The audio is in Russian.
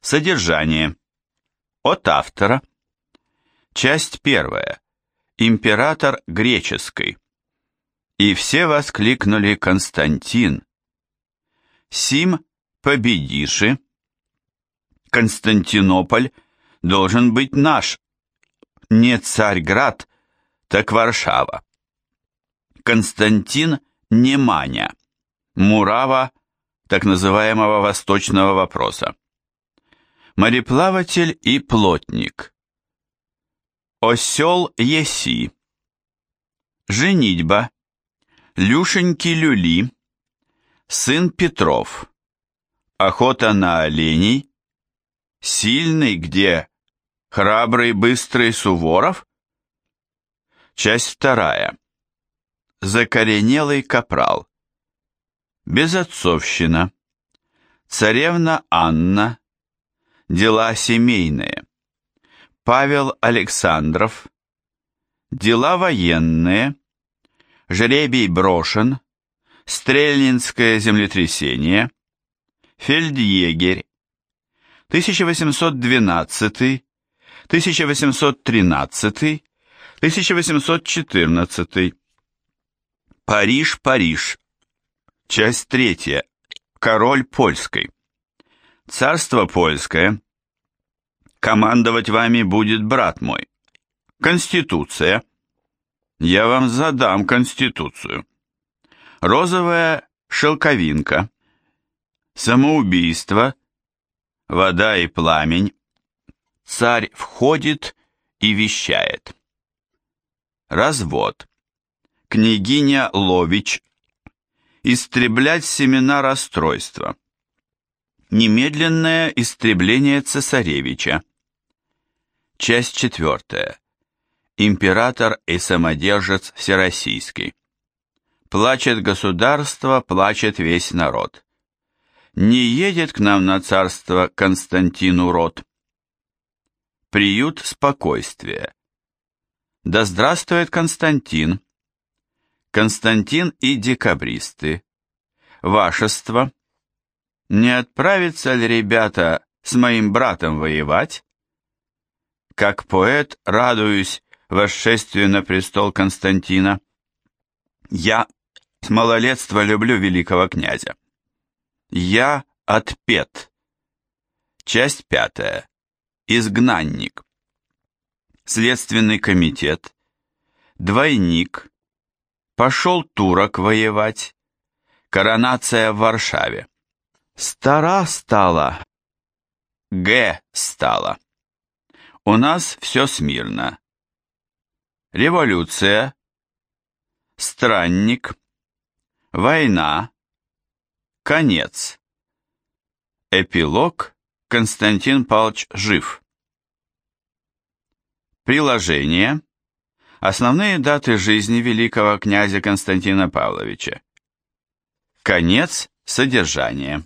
Содержание. От автора. Часть первая. Император греческий. И все воскликнули Константин. Сим победиши. Константинополь должен быть наш. Не Царьград, так Варшава. Константин Неманя. Мурава так называемого восточного вопроса. Мореплаватель и плотник. Осел Еси. Женитьба. Люшеньки Люли. Сын Петров. Охота на оленей. Сильный где? Храбрый, быстрый Суворов? Часть вторая. Закоренелый капрал. Безотцовщина. Царевна Анна. Дела семейные. Павел Александров. Дела военные. Жребий брошен. Стрельнинское землетрясение. Фельдъегерь. 1812, 1813, 1814. Париж, Париж. Часть третья. Король польской. Царство польское. Командовать вами будет брат мой. Конституция. Я вам задам конституцию. Розовая шелковинка. Самоубийство. Вода и пламень. Царь входит и вещает. Развод. Княгиня Лович истреблять семена расстройства. Немедленное истребление цесаревича. Часть четвертая. Император и самодержец Всероссийский. Плачет государство, плачет весь народ. Не едет к нам на царство Константин урод. Приют спокойствия. Да здравствует Константин, Константин и декабристы. Вашество. Не отправятся ли ребята с моим братом воевать? Как поэт радуюсь восшествию на престол Константина. Я с малолетства люблю великого князя. Я отпет. Часть пятая. Изгнанник. Следственный комитет. Двойник. Пошел турок воевать. Коронация в Варшаве. Стара стала. Г стала. У нас все смирно. Революция. Странник. Война. Конец. Эпилог. Константин Павлович жив. Приложение. Основные даты жизни великого князя Константина Павловича. Конец содержания.